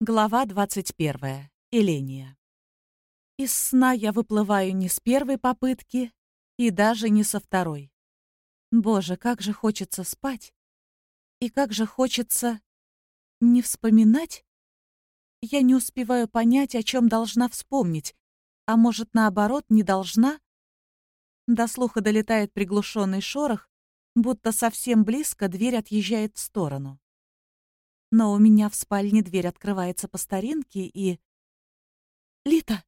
Глава 21. Эления. Из сна я выплываю не с первой попытки и даже не со второй. Боже, как же хочется спать. И как же хочется не вспоминать. Я не успеваю понять, о чем должна вспомнить, а может, наоборот, не должна. До слуха долетает приглушенный шорох, будто совсем близко дверь отъезжает в сторону. Но у меня в спальне дверь открывается по старинке и... «Лита!»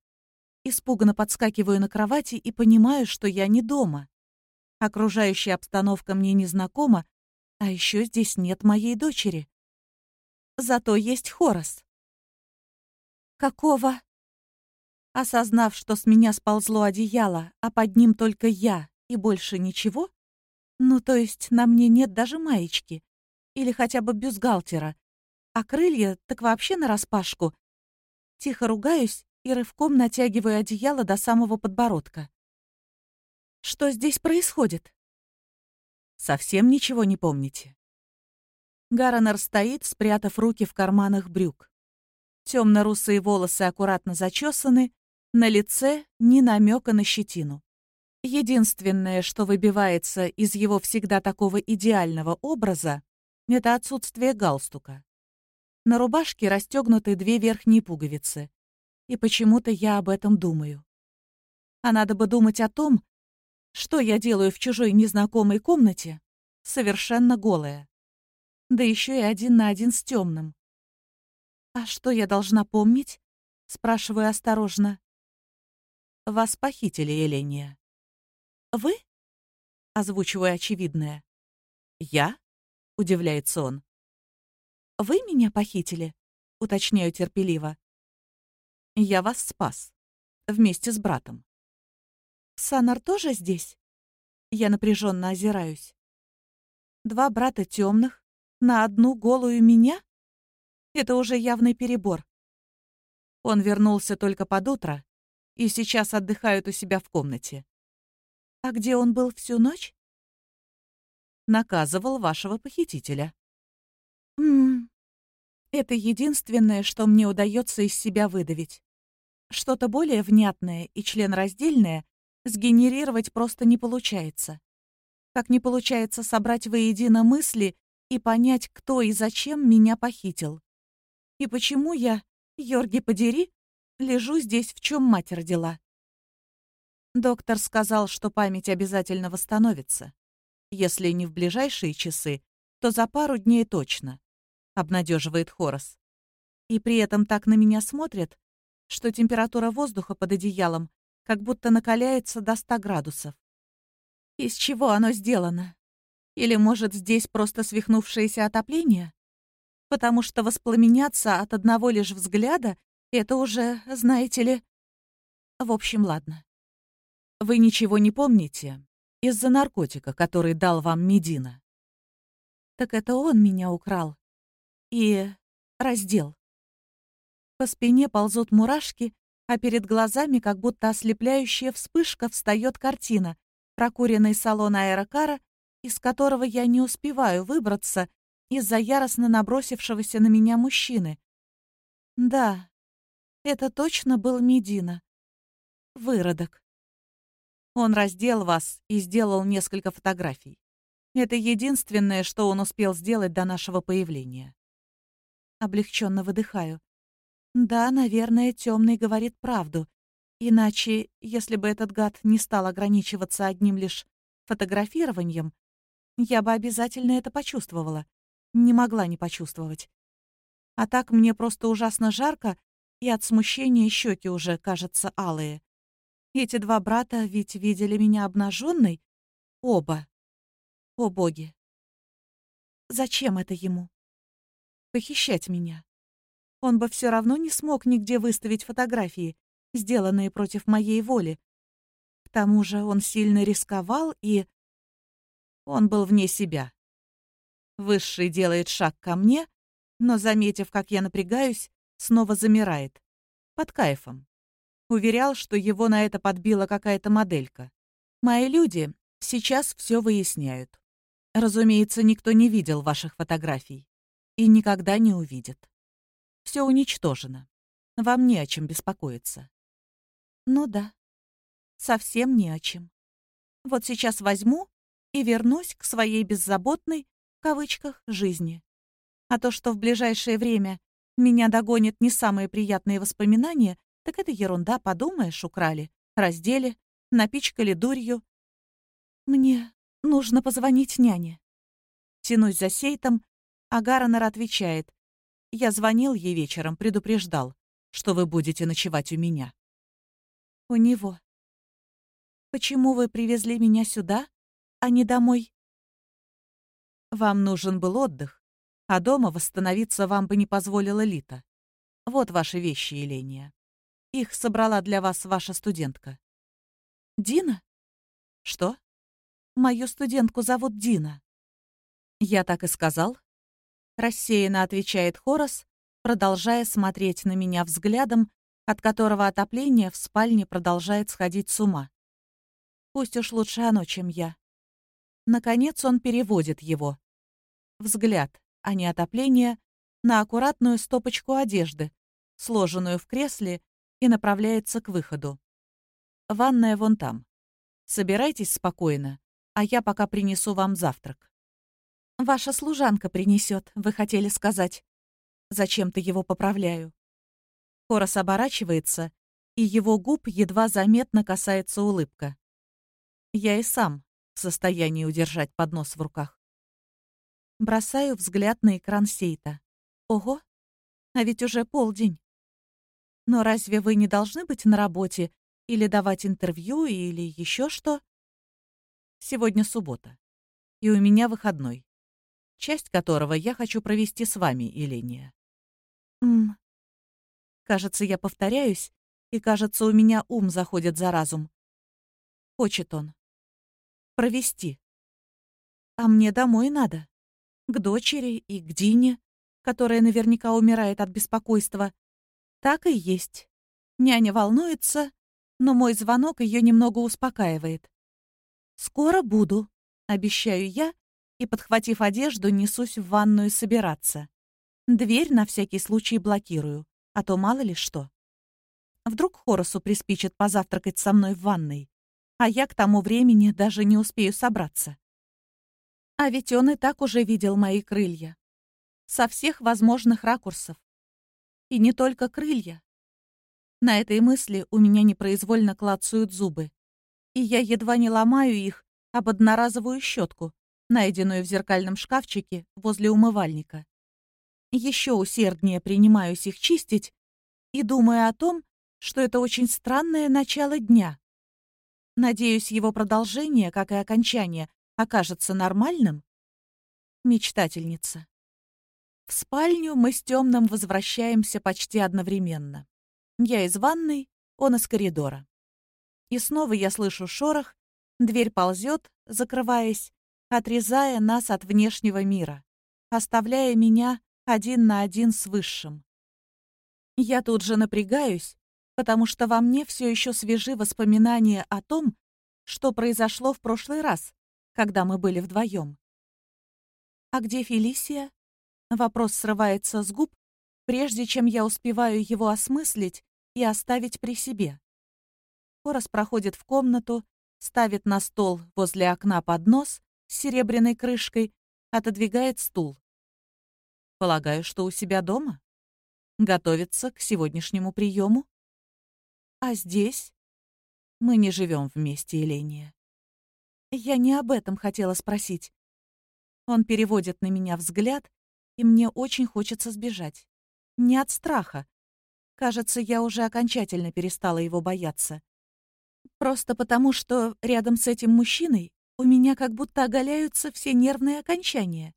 Испуганно подскакиваю на кровати и понимаю, что я не дома. Окружающая обстановка мне незнакома, а еще здесь нет моей дочери. Зато есть Хорос. «Какого?» Осознав, что с меня сползло одеяло, а под ним только я и больше ничего, ну, то есть на мне нет даже маечки или хотя бы бюстгальтера, а крылья так вообще нараспашку. Тихо ругаюсь и рывком натягиваю одеяло до самого подбородка. Что здесь происходит? Совсем ничего не помните? Гаронер стоит, спрятав руки в карманах брюк. Темно-русые волосы аккуратно зачесаны, на лице ни намека на щетину. Единственное, что выбивается из его всегда такого идеального образа, это отсутствие галстука. На рубашке расстегнуты две верхние пуговицы. И почему-то я об этом думаю. А надо бы думать о том, что я делаю в чужой незнакомой комнате, совершенно голая. Да еще и один на один с темным. «А что я должна помнить?» — спрашиваю осторожно. «Вас похитили, Еления». «Вы?» — озвучиваю очевидное. «Я?» — удивляется он. «Вы меня похитили?» — уточняю терпеливо. «Я вас спас. Вместе с братом». «Санар тоже здесь?» Я напряженно озираюсь. «Два брата темных на одну голую меня? Это уже явный перебор. Он вернулся только под утро и сейчас отдыхают у себя в комнате. А где он был всю ночь? Наказывал вашего похитителя. Ммм, это единственное, что мне удается из себя выдавить. Что-то более внятное и членраздельное сгенерировать просто не получается. Как не получается собрать воедино мысли и понять, кто и зачем меня похитил. И почему я, Йорги подери, лежу здесь, в чем мать родила. Доктор сказал, что память обязательно восстановится. Если не в ближайшие часы, то за пару дней точно обнадеживает Хорос. И при этом так на меня смотрят, что температура воздуха под одеялом как будто накаляется до 100 градусов. Из чего оно сделано? Или, может, здесь просто свихнувшееся отопление? Потому что воспламеняться от одного лишь взгляда — это уже, знаете ли... В общем, ладно. Вы ничего не помните из-за наркотика, который дал вам Медина? Так это он меня украл и раздел. По спине ползут мурашки, а перед глазами как будто ослепляющая вспышка встает картина, прокуренный салон аэрокара, из которого я не успеваю выбраться из-за яростно набросившегося на меня мужчины. Да, это точно был Медина. Выродок. Он раздел вас и сделал несколько фотографий. Это единственное, что он успел сделать до нашего появления. Облегченно выдыхаю. Да, наверное, темный говорит правду. Иначе, если бы этот гад не стал ограничиваться одним лишь фотографированием, я бы обязательно это почувствовала. Не могла не почувствовать. А так мне просто ужасно жарко, и от смущения щеки уже, кажется, алые. Эти два брата ведь видели меня обнаженной. Оба. О боги. Зачем это ему? Похищать меня. Он бы все равно не смог нигде выставить фотографии, сделанные против моей воли. К тому же он сильно рисковал и... Он был вне себя. Высший делает шаг ко мне, но, заметив, как я напрягаюсь, снова замирает. Под кайфом. Уверял, что его на это подбила какая-то моделька. Мои люди сейчас все выясняют. Разумеется, никто не видел ваших фотографий и никогда не увидит. Все уничтожено. Вам не о чем беспокоиться. Ну да, совсем не о чем. Вот сейчас возьму и вернусь к своей беззаботной, в кавычках, жизни. А то, что в ближайшее время меня догонят не самые приятные воспоминания, так это ерунда, подумаешь, украли, раздели, напичкали дурью. Мне нужно позвонить няне. Тянусь за сейтом, а Гаронер отвечает. Я звонил ей вечером, предупреждал, что вы будете ночевать у меня. У него. Почему вы привезли меня сюда, а не домой? Вам нужен был отдых, а дома восстановиться вам бы не позволила Лита. Вот ваши вещи, Еления. Их собрала для вас ваша студентка. Дина? Что? Мою студентку зовут Дина. Я так и сказал. Рассеянно отвечает Хорос, продолжая смотреть на меня взглядом, от которого отопление в спальне продолжает сходить с ума. Пусть уж лучше оно, чем я. Наконец он переводит его. Взгляд, а не отопление, на аккуратную стопочку одежды, сложенную в кресле, и направляется к выходу. Ванная вон там. Собирайтесь спокойно, а я пока принесу вам завтрак. Ваша служанка принесет, вы хотели сказать. Зачем-то его поправляю. Хорос оборачивается, и его губ едва заметно касается улыбка. Я и сам в состоянии удержать поднос в руках. Бросаю взгляд на экран сейта. Ого, а ведь уже полдень. Но разве вы не должны быть на работе или давать интервью, или еще что? Сегодня суббота. И у меня выходной. Часть которого я хочу провести с вами, Еления. Ммм. Кажется, я повторяюсь, и, кажется, у меня ум заходит за разум. Хочет он. Провести. А мне домой надо. К дочери и к Дине, которая наверняка умирает от беспокойства. Так и есть. Няня волнуется, но мой звонок ее немного успокаивает. «Скоро буду», — обещаю я, и, подхватив одежду, несусь в ванную собираться. Дверь на всякий случай блокирую, а то мало ли что. Вдруг Хоросу приспичит позавтракать со мной в ванной, а я к тому времени даже не успею собраться. А ведь он и так уже видел мои крылья. Со всех возможных ракурсов. И не только крылья. На этой мысли у меня непроизвольно клацают зубы, и я едва не ломаю их об одноразовую щетку, найденную в зеркальном шкафчике возле умывальника. Еще усерднее принимаюсь их чистить и думаю о том, что это очень странное начало дня. Надеюсь, его продолжение, как и окончание, окажется нормальным? Мечтательница. В спальню мы с темным возвращаемся почти одновременно. Я из ванной, он из коридора. И снова я слышу шорох, дверь ползет, закрываясь, отрезая нас от внешнего мира, оставляя меня один на один с Высшим. Я тут же напрягаюсь, потому что во мне все еще свежи воспоминания о том, что произошло в прошлый раз, когда мы были вдвоем. «А где Фелисия?» Вопрос срывается с губ, прежде чем я успеваю его осмыслить и оставить при себе. Хорос проходит в комнату, ставит на стол возле окна поднос с серебряной крышкой, отодвигает стул. Полагаю, что у себя дома? Готовится к сегодняшнему приему? А здесь? Мы не живем вместе, Еления. Я не об этом хотела спросить. Он переводит на меня взгляд, и мне очень хочется сбежать. Не от страха, Кажется, я уже окончательно перестала его бояться. Просто потому, что рядом с этим мужчиной у меня как будто оголяются все нервные окончания,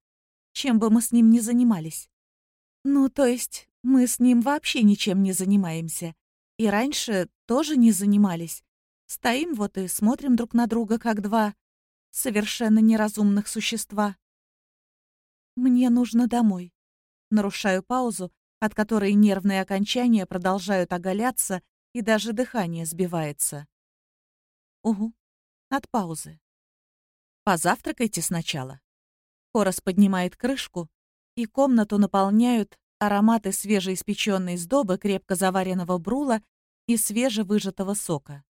чем бы мы с ним ни занимались. Ну, то есть, мы с ним вообще ничем не занимаемся. И раньше тоже не занимались. Стоим вот и смотрим друг на друга, как два совершенно неразумных существа. Мне нужно домой. Нарушаю паузу, от которой нервные окончания продолжают оголяться и даже дыхание сбивается. Угу, от паузы. Позавтракайте сначала. Хорос поднимает крышку, и комнату наполняют ароматы свежеиспеченной сдобы, крепко заваренного брула и свежевыжатого сока.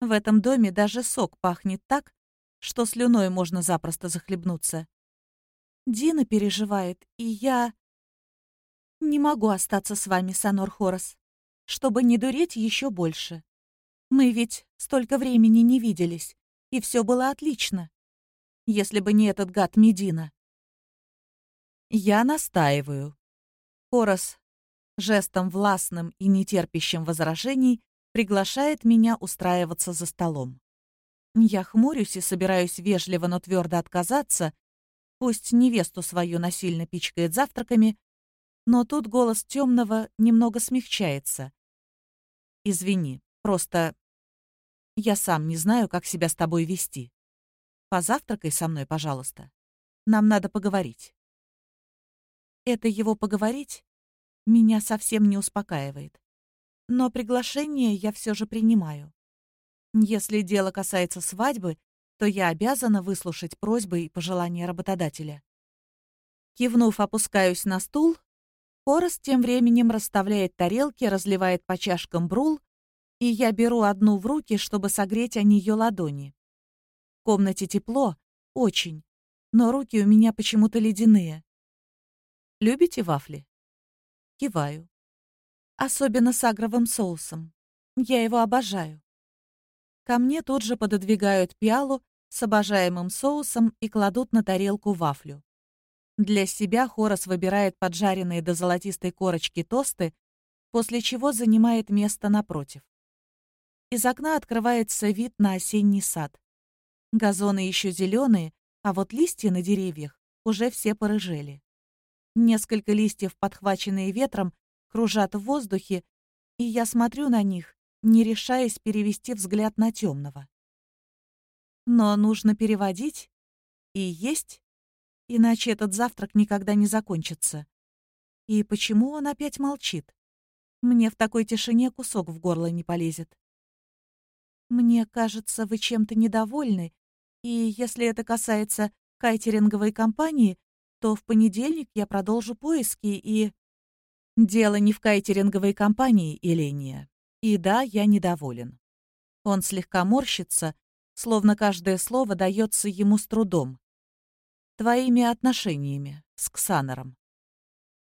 В этом доме даже сок пахнет так, что слюной можно запросто захлебнуться. Дина переживает, и я... Не могу остаться с вами, Санор Хорос, чтобы не дуреть еще больше. Мы ведь столько времени не виделись, и все было отлично. Если бы не этот гад Медина. Я настаиваю. Хорос жестом властным и нетерпящим возражений приглашает меня устраиваться за столом. Я хмурюсь и собираюсь вежливо, но твердо отказаться, пусть невесту свою насильно пичкает завтраками, но тут голос темного немного смягчается. «Извини, просто я сам не знаю, как себя с тобой вести. Позавтракай со мной, пожалуйста. Нам надо поговорить». Это его поговорить меня совсем не успокаивает. Но приглашение я все же принимаю. Если дело касается свадьбы, то я обязана выслушать просьбы и пожелания работодателя. Кивнув, опускаюсь на стул. Хорос тем временем расставляет тарелки, разливает по чашкам брул, и я беру одну в руки, чтобы согреть о нее ладони. В комнате тепло, очень, но руки у меня почему-то ледяные. Любите вафли? Киваю. Особенно с агровым соусом. Я его обожаю. Ко мне тут же пододвигают пиалу с обожаемым соусом и кладут на тарелку вафлю. Для себя Хорос выбирает поджаренные до золотистой корочки тосты, после чего занимает место напротив. Из окна открывается вид на осенний сад. Газоны еще зеленые, а вот листья на деревьях уже все порыжели. Несколько листьев, подхваченные ветром, кружат в воздухе, и я смотрю на них, не решаясь перевести взгляд на темного. Но нужно переводить и есть, иначе этот завтрак никогда не закончится. И почему он опять молчит? Мне в такой тишине кусок в горло не полезет. Мне кажется, вы чем-то недовольны, и если это касается кайтеринговой компании, то в понедельник я продолжу поиски и... Дело не в кайтеринговой компании, Еления. И да, я недоволен. Он слегка морщится, словно каждое слово дается ему с трудом. Твоими отношениями с Ксанором.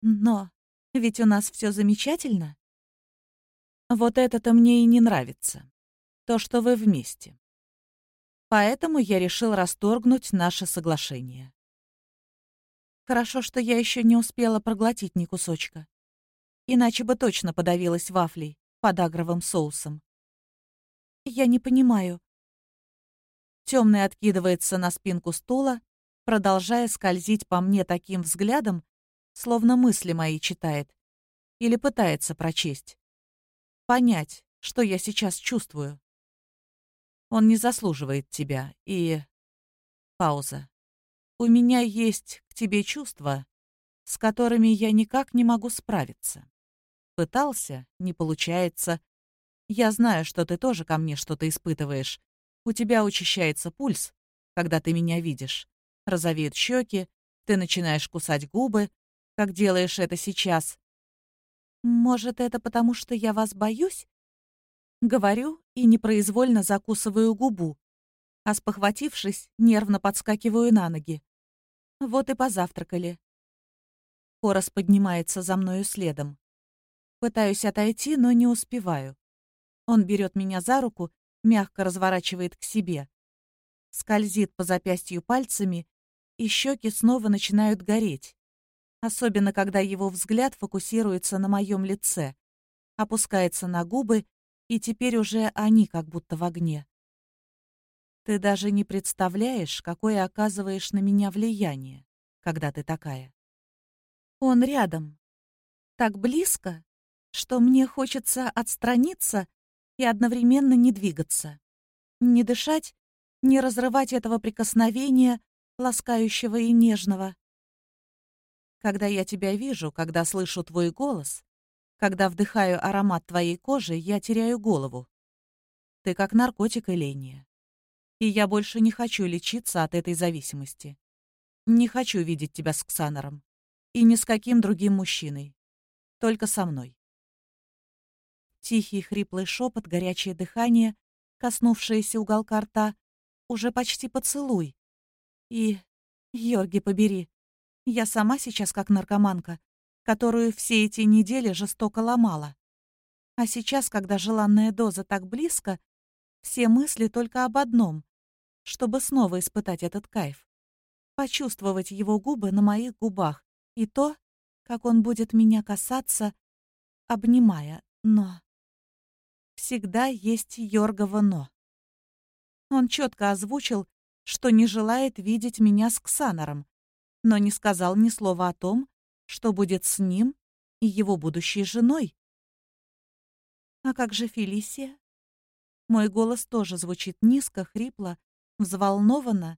Но ведь у нас все замечательно. Вот это-то мне и не нравится. То, что вы вместе. Поэтому я решил расторгнуть наше соглашение. Хорошо, что я еще не успела проглотить ни кусочка. Иначе бы точно подавилась вафлей под агровым соусом. Я не понимаю. Темный откидывается на спинку стула, продолжая скользить по мне таким взглядом, словно мысли мои читает или пытается прочесть. Понять, что я сейчас чувствую. Он не заслуживает тебя, и... Пауза. У меня есть к тебе чувства, с которыми я никак не могу справиться. Пытался, не получается. Я знаю, что ты тоже ко мне что-то испытываешь. У тебя учащается пульс, когда ты меня видишь. Розовеют щеки, ты начинаешь кусать губы, как делаешь это сейчас. Может, это потому, что я вас боюсь? Говорю и непроизвольно закусываю губу, а спохватившись, нервно подскакиваю на ноги. Вот и позавтракали. Хорос поднимается за мною следом. Пытаюсь отойти, но не успеваю. Он берет меня за руку, мягко разворачивает к себе. Скользит по запястью пальцами, и щеки снова начинают гореть. Особенно, когда его взгляд фокусируется на моем лице, опускается на губы, и теперь уже они как будто в огне. Ты даже не представляешь, какое оказываешь на меня влияние, когда ты такая. Он рядом, так близко, что мне хочется отстраниться и одновременно не двигаться, не дышать, не разрывать этого прикосновения, ласкающего и нежного. Когда я тебя вижу, когда слышу твой голос, когда вдыхаю аромат твоей кожи, я теряю голову. Ты как наркотик, Эления и я больше не хочу лечиться от этой зависимости. Не хочу видеть тебя с Ксанором. И ни с каким другим мужчиной. Только со мной. Тихий хриплый шепот, горячее дыхание, коснувшееся уголка рта, уже почти поцелуй. И, Йорги, побери, я сама сейчас как наркоманка, которую все эти недели жестоко ломала. А сейчас, когда желанная доза так близко, все мысли только об одном, чтобы снова испытать этот кайф. Почувствовать его губы на моих губах и то, как он будет меня касаться, обнимая, но... Всегда есть Йоргова «но». Он четко озвучил, что не желает видеть меня с Ксанором, но не сказал ни слова о том, что будет с ним и его будущей женой. А как же Фелисия? Мой голос тоже звучит низко, хрипло, взволнованно,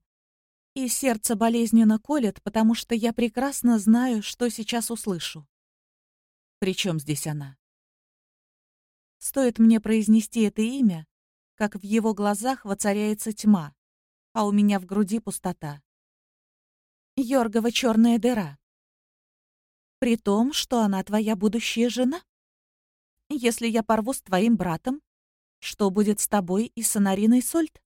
и сердце болезненно колет, потому что я прекрасно знаю, что сейчас услышу. Причем здесь она? Стоит мне произнести это имя, как в его глазах воцаряется тьма, а у меня в груди пустота. Йоргова черная дыра. При том, что она твоя будущая жена? Если я порву с твоим братом, что будет с тобой и с Анариной Сольт?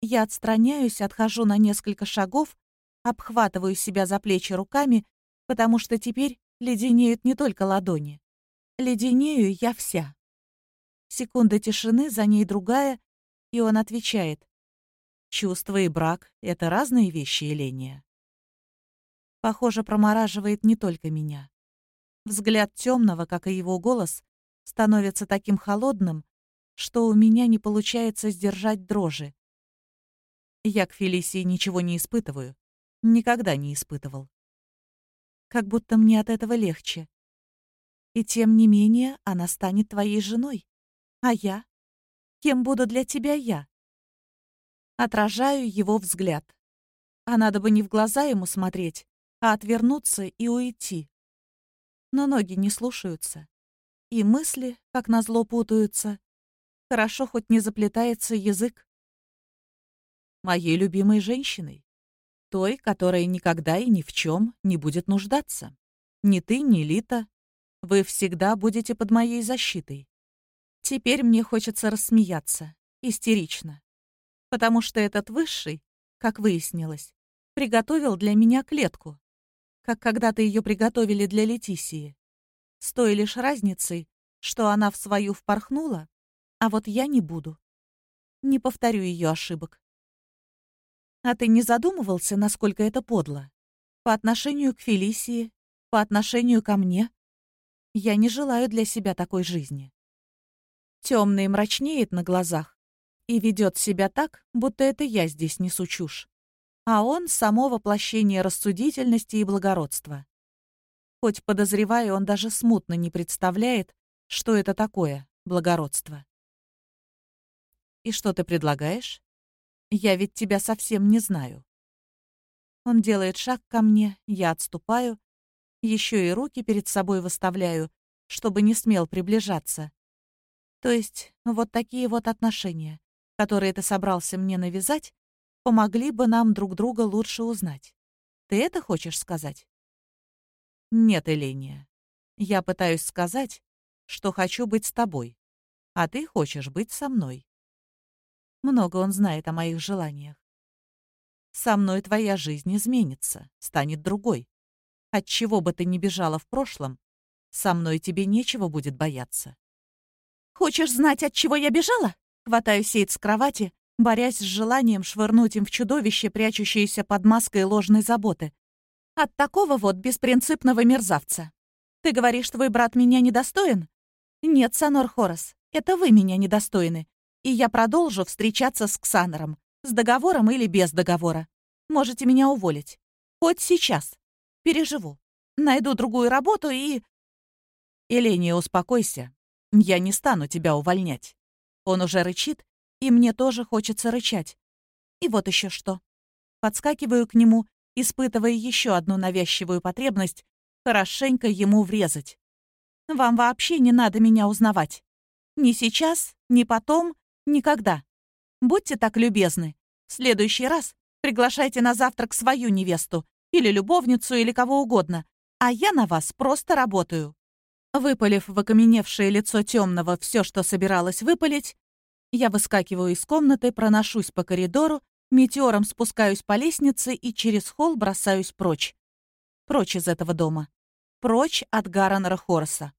Я отстраняюсь, отхожу на несколько шагов, обхватываю себя за плечи руками, потому что теперь леденеют не только ладони. Леденею я вся. Секунда тишины, за ней другая, и он отвечает. Чувство и брак — это разные вещи, Еления. Похоже, промораживает не только меня. Взгляд темного, как и его голос, становится таким холодным, что у меня не получается сдержать дрожи. Я к Фелисии ничего не испытываю. Никогда не испытывал. Как будто мне от этого легче. И тем не менее она станет твоей женой. А я? Кем буду для тебя я? Отражаю его взгляд. А надо бы не в глаза ему смотреть, а отвернуться и уйти. Но ноги не слушаются. И мысли, как назло, путаются. Хорошо хоть не заплетается язык. Моей любимой женщиной. Той, которая никогда и ни в чем не будет нуждаться. Ни ты, ни Лита. Вы всегда будете под моей защитой. Теперь мне хочется рассмеяться, истерично. Потому что этот высший, как выяснилось, приготовил для меня клетку, как когда-то ее приготовили для Летисии. С той лишь разницей, что она в свою впорхнула, а вот я не буду. Не повторю ее ошибок. А ты не задумывался, насколько это подло? По отношению к Фелисии, по отношению ко мне? Я не желаю для себя такой жизни. Темный мрачнеет на глазах и ведет себя так, будто это я здесь несу чушь. А он — само воплощение рассудительности и благородства. Хоть, подозреваю, он даже смутно не представляет, что это такое благородство. «И что ты предлагаешь? Я ведь тебя совсем не знаю». Он делает шаг ко мне, я отступаю, еще и руки перед собой выставляю, чтобы не смел приближаться. То есть вот такие вот отношения, которые ты собрался мне навязать, помогли бы нам друг друга лучше узнать. Ты это хочешь сказать? Нет, Эления. Я пытаюсь сказать, что хочу быть с тобой, а ты хочешь быть со мной. Много он знает о моих желаниях. Со мной твоя жизнь изменится, станет другой. От чего бы ты ни бежала в прошлом, со мной тебе нечего будет бояться. «Хочешь знать, от чего я бежала?» Хватаю Сейд с кровати, борясь с желанием швырнуть им в чудовище, прячущееся под маской ложной заботы. «От такого вот беспринципного мерзавца. Ты говоришь, твой брат меня недостоин?» «Нет, Санор Хорос, это вы меня недостойны. И я продолжу встречаться с Ксанором, с договором или без договора. Можете меня уволить. Хоть сейчас. Переживу. Найду другую работу и...» «Эления, успокойся. Я не стану тебя увольнять. Он уже рычит, и мне тоже хочется рычать. И вот еще что. Подскакиваю к нему, испытывая еще одну навязчивую потребность хорошенько ему врезать. Вам вообще не надо меня узнавать. Ни сейчас, ни потом, никогда. Будьте так любезны. В следующий раз приглашайте на завтрак свою невесту, или любовницу, или кого угодно, а я на вас просто работаю». Выпалив в окаменевшее лицо темного все, что собиралась выпалить, я выскакиваю из комнаты, проношусь по коридору, метеором спускаюсь по лестнице и через холл бросаюсь прочь. Прочь из этого дома. Прочь от Гарренера Хорса.